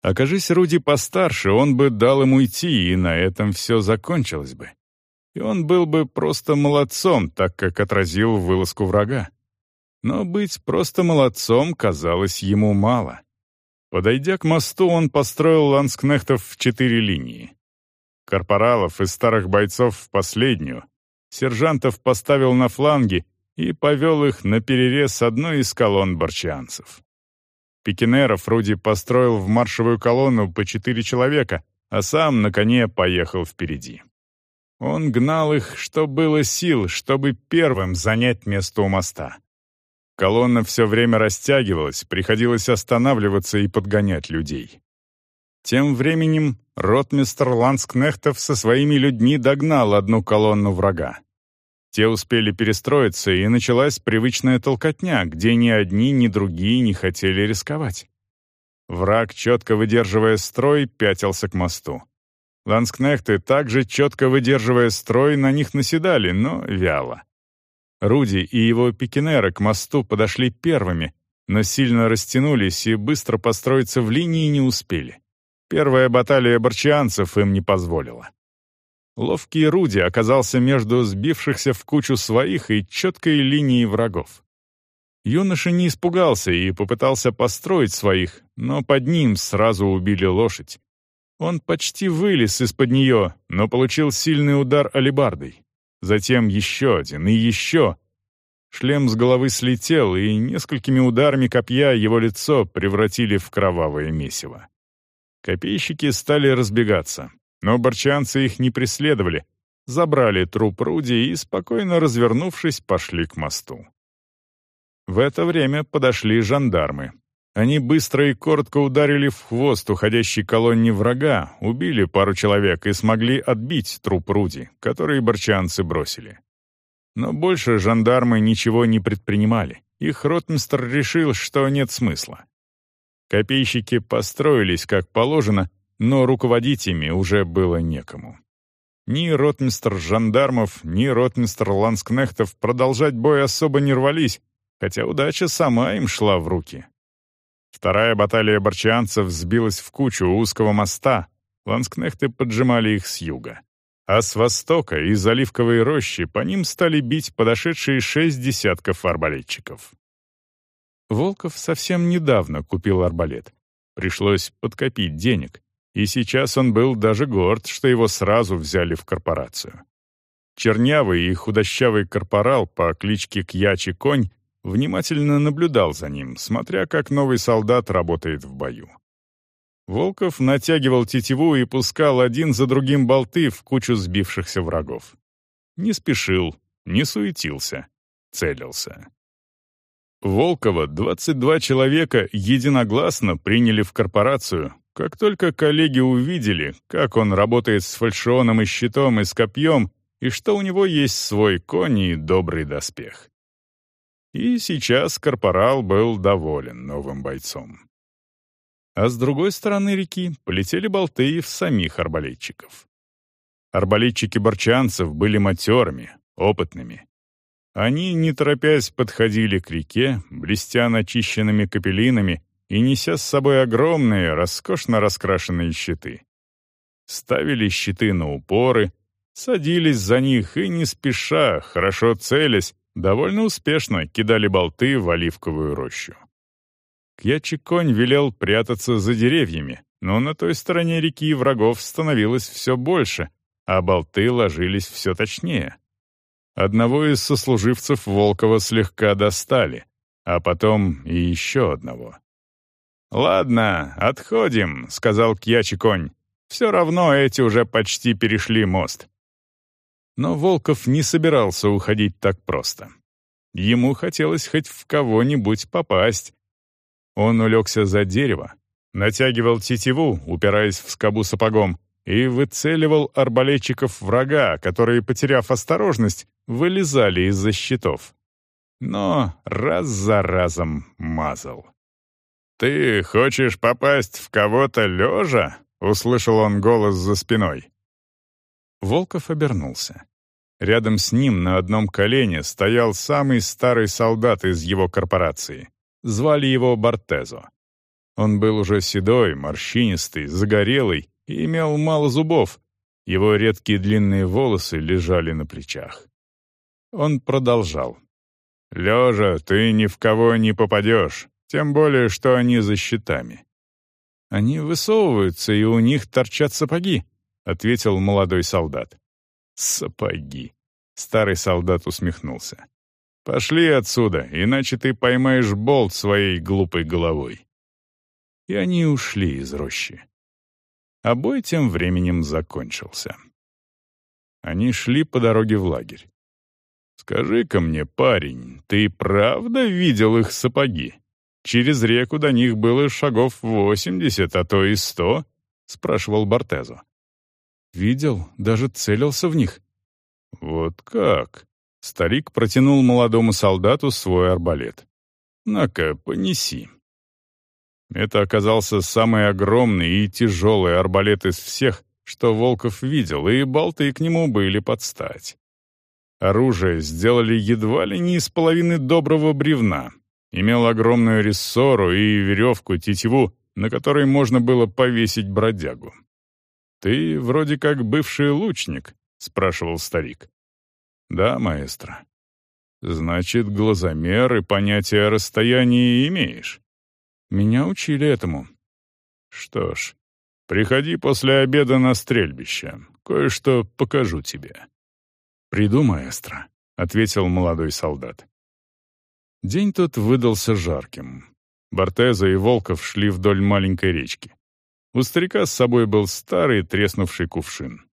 Окажись Руди постарше, он бы дал им уйти, и на этом все закончилось бы и он был бы просто молодцом, так как отразил вылазку врага. Но быть просто молодцом казалось ему мало. Подойдя к мосту, он построил ланскнехтов в четыре линии. Корпоралов и старых бойцов в последнюю, сержантов поставил на фланги и повел их на перерез одной из колонн борчанцев. Пикинеров Руди построил в маршевую колонну по четыре человека, а сам на коне поехал впереди. Он гнал их, что было сил, чтобы первым занять место у моста. Колонна все время растягивалась, приходилось останавливаться и подгонять людей. Тем временем ротмистр Ланскнехтов со своими людьми догнал одну колонну врага. Те успели перестроиться, и началась привычная толкотня, где ни одни, ни другие не хотели рисковать. Враг, четко выдерживая строй, пятился к мосту. Ланскнехты, также четко выдерживая строй, на них наседали, но вяло. Руди и его пикинеры к мосту подошли первыми, но сильно растянулись и быстро построиться в линии не успели. Первая баталия борчианцев им не позволила. Ловкий Руди оказался между сбившихся в кучу своих и четкой линией врагов. Юноша не испугался и попытался построить своих, но под ним сразу убили лошадь. Он почти вылез из-под нее, но получил сильный удар алебардой. Затем еще один и еще. Шлем с головы слетел, и несколькими ударами копья его лицо превратили в кровавое месиво. Копейщики стали разбегаться, но борчанцы их не преследовали, забрали труп Руди и, спокойно развернувшись, пошли к мосту. В это время подошли жандармы, они быстро и коротко ударили в хвост уходящей колонне врага, убили пару человек и смогли отбить труп Руди, который борчанцы бросили. Но больше жандармы ничего не предпринимали. Их ротмистр решил, что нет смысла. Копейщики построились как положено, но руководить ими уже было некому. Ни ротмистр жандармов, ни ротмистр ланскнехтов продолжать бой особо не рвались, хотя удача сама им шла в руки. Вторая баталия борчанцев сбилась в кучу узкого моста, ланскнехты поджимали их с юга. А с востока, из оливковой рощи, по ним стали бить подошедшие шесть десятков арбалетчиков. Волков совсем недавно купил арбалет. Пришлось подкопить денег, и сейчас он был даже горд, что его сразу взяли в корпорацию. Чернявый и худощавый корпорал по кличке Кьячи Конь внимательно наблюдал за ним, смотря как новый солдат работает в бою. Волков натягивал тетиву и пускал один за другим болты в кучу сбившихся врагов. Не спешил, не суетился, целился. Волкова 22 человека единогласно приняли в корпорацию, как только коллеги увидели, как он работает с фальшионом и щитом и с копьем, и что у него есть свой конь и добрый доспех. И сейчас корпорал был доволен новым бойцом. А с другой стороны реки полетели болты в самих арбалетчиков. Арбалетчики борчанцев были матерыми, опытными. Они, не торопясь, подходили к реке, блестя начищенными капеллинами и неся с собой огромные, роскошно раскрашенные щиты. Ставили щиты на упоры, садились за них и не спеша, хорошо целясь, довольно успешно кидали болты в оливковую рощу. Кьячи-конь велел прятаться за деревьями, но на той стороне реки врагов становилось все больше, а болты ложились все точнее. Одного из сослуживцев Волкова слегка достали, а потом и еще одного. «Ладно, отходим», — сказал Кьячи-конь. «Все равно эти уже почти перешли мост. Но Волков не собирался уходить так просто. Ему хотелось хоть в кого-нибудь попасть. Он улегся за дерево, натягивал тетиву, упираясь в скобу сапогом, и выцеливал арбалетчиков врага, которые, потеряв осторожность, вылезали из-за щитов. но раз за разом мазал. «Ты хочешь попасть в кого-то лежа?» — услышал он голос за спиной. Волков обернулся. Рядом с ним на одном колене стоял самый старый солдат из его корпорации. Звали его Бортезо. Он был уже седой, морщинистый, загорелый и имел мало зубов. Его редкие длинные волосы лежали на плечах. Он продолжал. «Лежа, ты ни в кого не попадешь, тем более, что они за щитами». «Они высовываются, и у них торчат сапоги», — ответил молодой солдат. «Сапоги!» — старый солдат усмехнулся. «Пошли отсюда, иначе ты поймаешь болт своей глупой головой». И они ушли из рощи. А бой тем временем закончился. Они шли по дороге в лагерь. «Скажи-ка мне, парень, ты правда видел их сапоги? Через реку до них было шагов восемьдесят, а то и сто?» — спрашивал Бортезо. «Видел, даже целился в них». «Вот как?» — старик протянул молодому солдату свой арбалет. «На-ка, понеси». Это оказался самый огромный и тяжелый арбалет из всех, что Волков видел, и болты к нему были под стать. Оружие сделали едва ли не из половины доброго бревна. Имел огромную рессору и веревку, тетиву, на которой можно было повесить бродягу. «Ты вроде как бывший лучник», — спрашивал старик. «Да, маэстро». «Значит, глазомер и понятие о расстоянии имеешь?» «Меня учили этому». «Что ж, приходи после обеда на стрельбище. Кое-что покажу тебе». «Приду, маэстро», — ответил молодой солдат. День тот выдался жарким. Бортеза и Волков шли вдоль маленькой речки. У старика с собой был старый треснувший кувшин.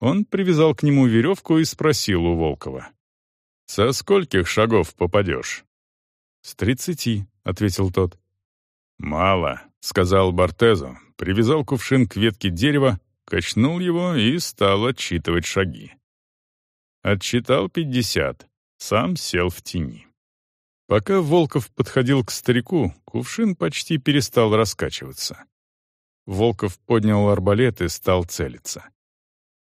Он привязал к нему веревку и спросил у Волкова. «Со скольких шагов попадешь?» «С тридцати», — ответил тот. «Мало», — сказал Бортезо, привязал кувшин к ветке дерева, качнул его и стал отсчитывать шаги. Отсчитал пятьдесят, сам сел в тени. Пока Волков подходил к старику, кувшин почти перестал раскачиваться. Волков поднял арбалет и стал целиться.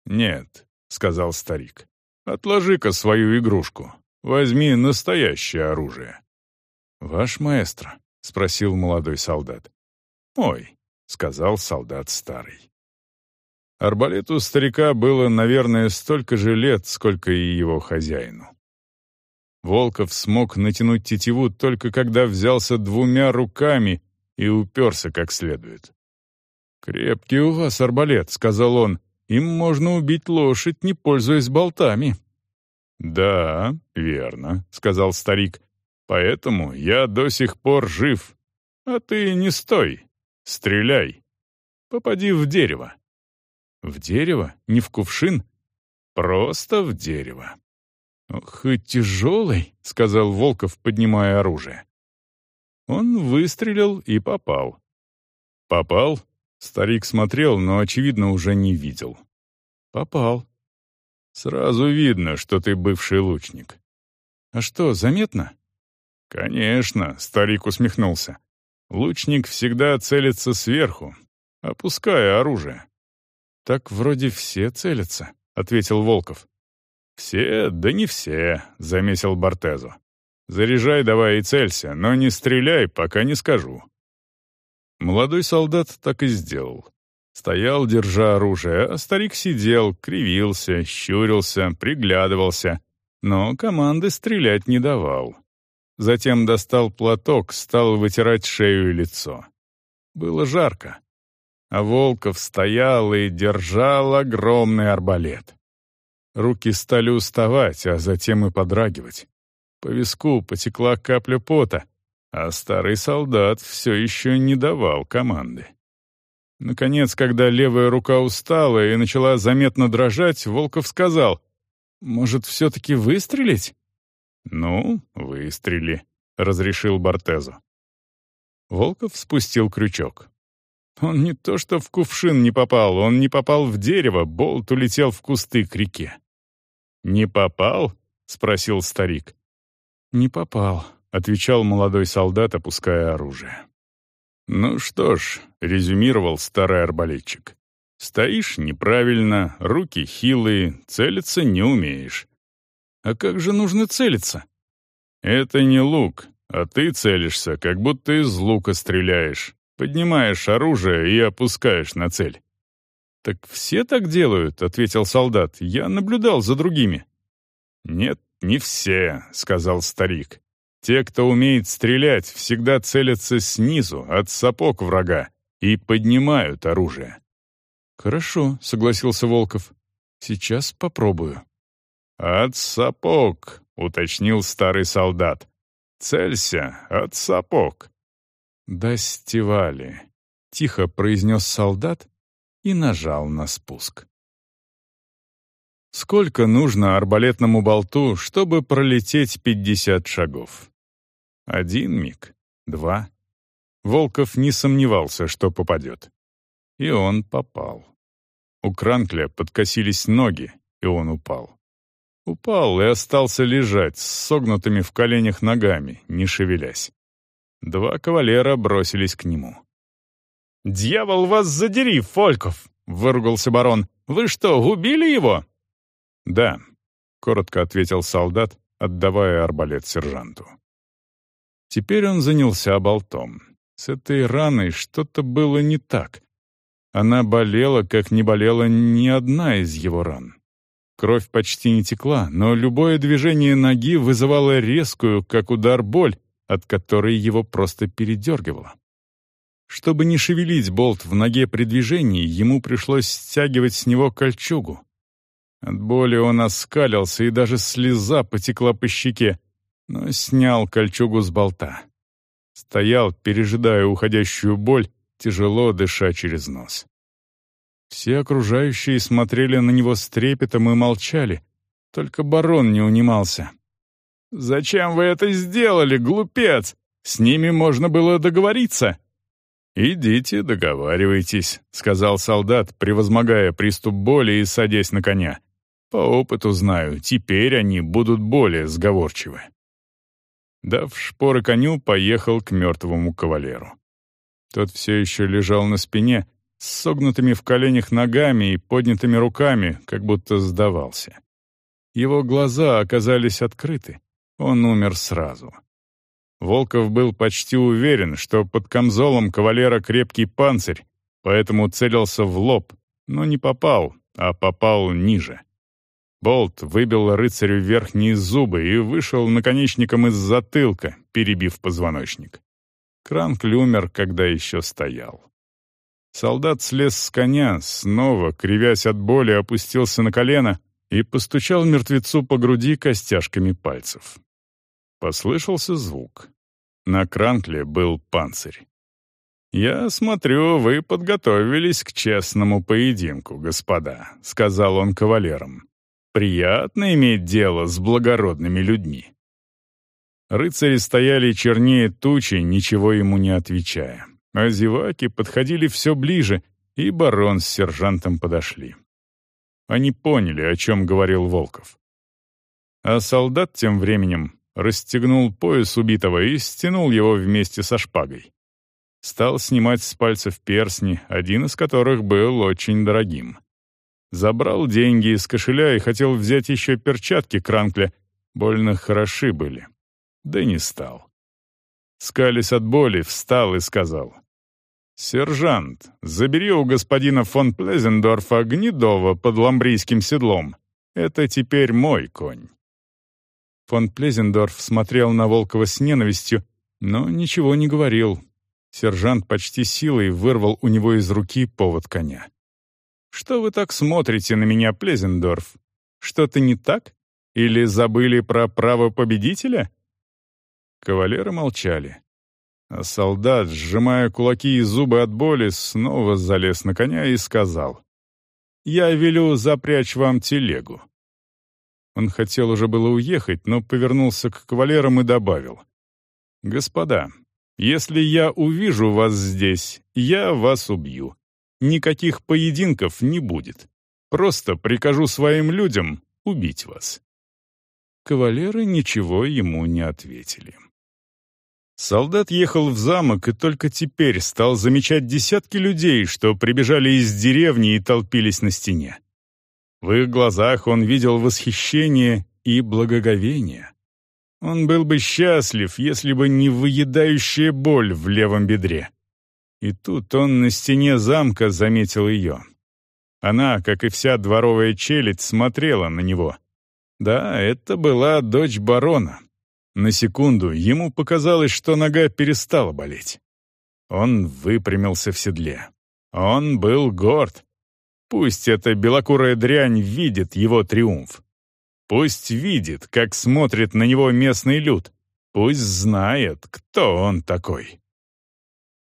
«Нет», — сказал старик, — «отложи-ка свою игрушку. Возьми настоящее оружие». «Ваш маэстро?» — спросил молодой солдат. «Ой», — сказал солдат старый. Арбалету старика было, наверное, столько же лет, сколько и его хозяину. Волков смог натянуть тетиву только когда взялся двумя руками и уперся как следует. «Крепкий у вас арбалет», — сказал он. «Им можно убить лошадь, не пользуясь болтами». «Да, верно», — сказал старик. «Поэтому я до сих пор жив. А ты не стой. Стреляй. Попади в дерево. В дерево? Не в кувшин? Просто в дерево. «Ох, и тяжелый», — сказал Волков, поднимая оружие. Он выстрелил и попал. «Попал?» — старик смотрел, но, очевидно, уже не видел. «Попал». «Сразу видно, что ты бывший лучник». «А что, заметно?» «Конечно», — старик усмехнулся. «Лучник всегда целится сверху, опуская оружие. «Так вроде все целятся», — ответил Волков. «Все, да не все», — заметил Бортезо. «Заряжай давай и целься, но не стреляй, пока не скажу». Молодой солдат так и сделал. Стоял, держа оружие, а старик сидел, кривился, щурился, приглядывался, но команды стрелять не давал. Затем достал платок, стал вытирать шею и лицо. Было жарко а Волков стоял и держал огромный арбалет. Руки стали уставать, а затем и подрагивать. По виску потекла капля пота, а старый солдат все еще не давал команды. Наконец, когда левая рука устала и начала заметно дрожать, Волков сказал, «Может, все-таки выстрелить?» «Ну, выстрели», — разрешил Бортезу. Волков спустил крючок. Он не то что в кувшин не попал, он не попал в дерево, болт улетел в кусты к реке. «Не попал?» — спросил старик. «Не попал», — отвечал молодой солдат, опуская оружие. «Ну что ж», — резюмировал старый арбалетчик. «Стоишь неправильно, руки хилые, целиться не умеешь». «А как же нужно целиться?» «Это не лук, а ты целишься, как будто из лука стреляешь. Поднимаешь оружие и опускаешь на цель». «Так все так делают», — ответил солдат. «Я наблюдал за другими». «Нет, не все», — сказал старик. «Те, кто умеет стрелять, всегда целятся снизу, от сапог врага, и поднимают оружие». «Хорошо», — согласился Волков. «Сейчас попробую». «От сапог», — уточнил старый солдат. «Целься от сапог». «Достевали», — тихо произнес солдат и нажал на спуск. Сколько нужно арбалетному болту, чтобы пролететь пятьдесят шагов? Один миг, два. Волков не сомневался, что попадет. И он попал. У Кранкля подкосились ноги, и он упал. Упал и остался лежать с согнутыми в коленях ногами, не шевелясь. Два кавалера бросились к нему. «Дьявол вас задери, Фольков!» — выругался барон. «Вы что, убили его?» «Да», — коротко ответил солдат, отдавая арбалет сержанту. Теперь он занялся болтом. С этой раной что-то было не так. Она болела, как не болела ни одна из его ран. Кровь почти не текла, но любое движение ноги вызывало резкую, как удар, боль, от которой его просто передергивало. Чтобы не шевелить болт в ноге при движении, ему пришлось стягивать с него кольчугу. От боли он оскалился, и даже слеза потекла по щеке, но снял кольчугу с болта. Стоял, пережидая уходящую боль, тяжело дыша через нос. Все окружающие смотрели на него с трепетом и молчали, только барон не унимался. «Зачем вы это сделали, глупец? С ними можно было договориться». «Идите, договаривайтесь», — сказал солдат, превозмогая приступ боли и садясь на коня. «По опыту знаю, теперь они будут более сговорчивы». Дав шпоры коню, поехал к мертвому кавалеру. Тот все еще лежал на спине, с согнутыми в коленях ногами и поднятыми руками, как будто сдавался. Его глаза оказались открыты. Он умер сразу. Волков был почти уверен, что под камзолом кавалера крепкий панцирь, поэтому целился в лоб, но не попал, а попал ниже. Болт выбил рыцарю верхние зубы и вышел наконечником из затылка, перебив позвоночник. Кранкль умер, когда еще стоял. Солдат слез с коня, снова, кривясь от боли, опустился на колено и постучал мертвецу по груди костяшками пальцев. Послышался звук. На кранкле был панцирь. «Я смотрю, вы подготовились к честному поединку, господа», — сказал он кавалерам. «Приятно иметь дело с благородными людьми». Рыцари стояли чернее тучи, ничего ему не отвечая. А зеваки подходили все ближе, и барон с сержантом подошли. Они поняли, о чем говорил Волков. А солдат тем временем расстегнул пояс убитого и стянул его вместе со шпагой. Стал снимать с пальцев персни, один из которых был очень дорогим. Забрал деньги из кошеля и хотел взять еще перчатки Кранкля, больно хороши были. Да не стал. Скались от боли, встал и сказал. «Сержант, забери у господина фон Плезендорфа Гнедова под ламбрийским седлом. Это теперь мой конь». Фон Плезендорф смотрел на Волкова с ненавистью, но ничего не говорил. Сержант почти силой вырвал у него из руки повод коня. «Что вы так смотрите на меня, Плезендорф? Что-то не так? Или забыли про право победителя?» Кавалеры молчали. А солдат, сжимая кулаки и зубы от боли, снова залез на коня и сказал, «Я велю запрячь вам телегу. Он хотел уже было уехать, но повернулся к кавалерам и добавил. «Господа, если я увижу вас здесь, я вас убью. Никаких поединков не будет. Просто прикажу своим людям убить вас». кавалеры ничего ему не ответили. Солдат ехал в замок и только теперь стал замечать десятки людей, что прибежали из деревни и толпились на стене. В их глазах он видел восхищение и благоговение. Он был бы счастлив, если бы не выедающая боль в левом бедре. И тут он на стене замка заметил ее. Она, как и вся дворовая челядь, смотрела на него. Да, это была дочь барона, на секунду ему показалось, что нога перестала болеть. Он выпрямился в седле. Он был горд. Пусть эта белокурая дрянь видит его триумф. Пусть видит, как смотрит на него местный люд. Пусть знает, кто он такой.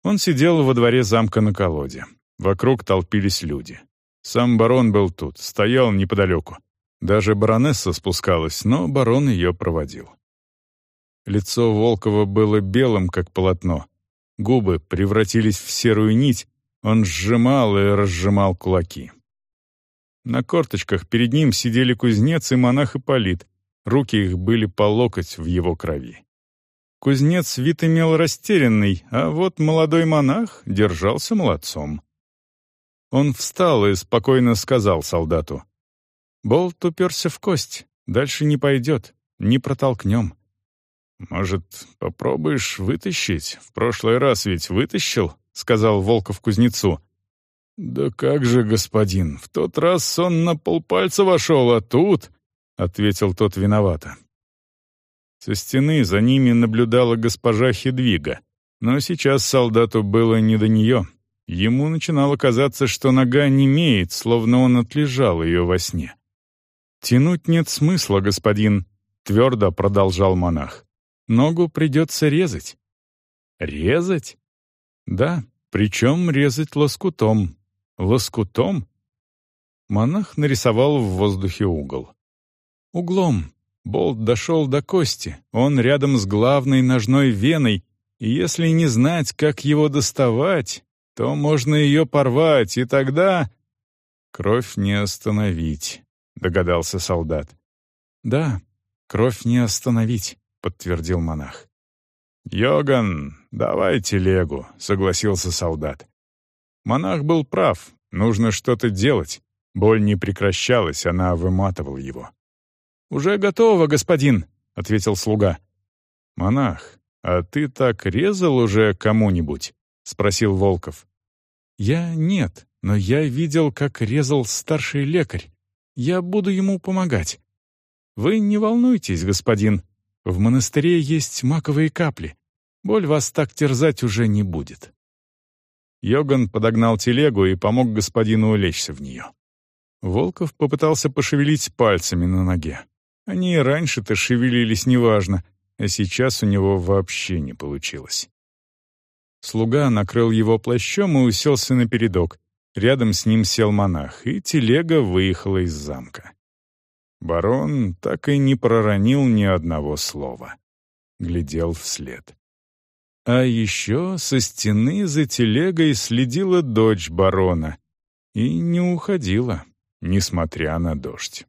Он сидел во дворе замка на колоде. Вокруг толпились люди. Сам барон был тут, стоял неподалеку. Даже баронесса спускалась, но барон ее проводил. Лицо Волкова было белым, как полотно. Губы превратились в серую нить, он сжимал и разжимал кулаки. На корточках перед ним сидели кузнец и монах Ипполит, руки их были по локоть в его крови. Кузнец вид имел растерянный, а вот молодой монах держался молодцом. Он встал и спокойно сказал солдату. «Болт уперся в кость, дальше не пойдет, не протолкнем. «Может, попробуешь вытащить? В прошлый раз ведь вытащил?» — сказал Волков кузнецу. «Да как же, господин, в тот раз он на полпальца вошел, а тут...» — ответил тот виновато. Со стены за ними наблюдала госпожа Хедвига, но сейчас солдату было не до нее. Ему начинало казаться, что нога немеет, словно он отлежал ее во сне. «Тянуть нет смысла, господин», — твердо продолжал монах. Ногу придется резать». «Резать?» «Да, причем резать лоскутом. Лоскутом?» Монах нарисовал в воздухе угол. «Углом. Болт дошел до кости. Он рядом с главной ножной веной, и если не знать, как его доставать, то можно ее порвать, и тогда...» «Кровь не остановить», — догадался солдат. «Да, кровь не остановить. — подтвердил монах. «Йоган, давай телегу», — согласился солдат. Монах был прав, нужно что-то делать. Боль не прекращалась, она выматывала его. «Уже готово, господин», — ответил слуга. «Монах, а ты так резал уже кому-нибудь?» — спросил Волков. «Я нет, но я видел, как резал старший лекарь. Я буду ему помогать. Вы не волнуйтесь, господин. В монастыре есть маковые капли. Боль вас так терзать уже не будет». Йоган подогнал телегу и помог господину улечься в нее. Волков попытался пошевелить пальцами на ноге. Они и раньше-то шевелились неважно, а сейчас у него вообще не получилось. Слуга накрыл его плащом и уселся на передок. Рядом с ним сел монах, и телега выехала из замка. Барон так и не проронил ни одного слова. Глядел вслед. А еще со стены за телегой следила дочь барона и не уходила, несмотря на дождь.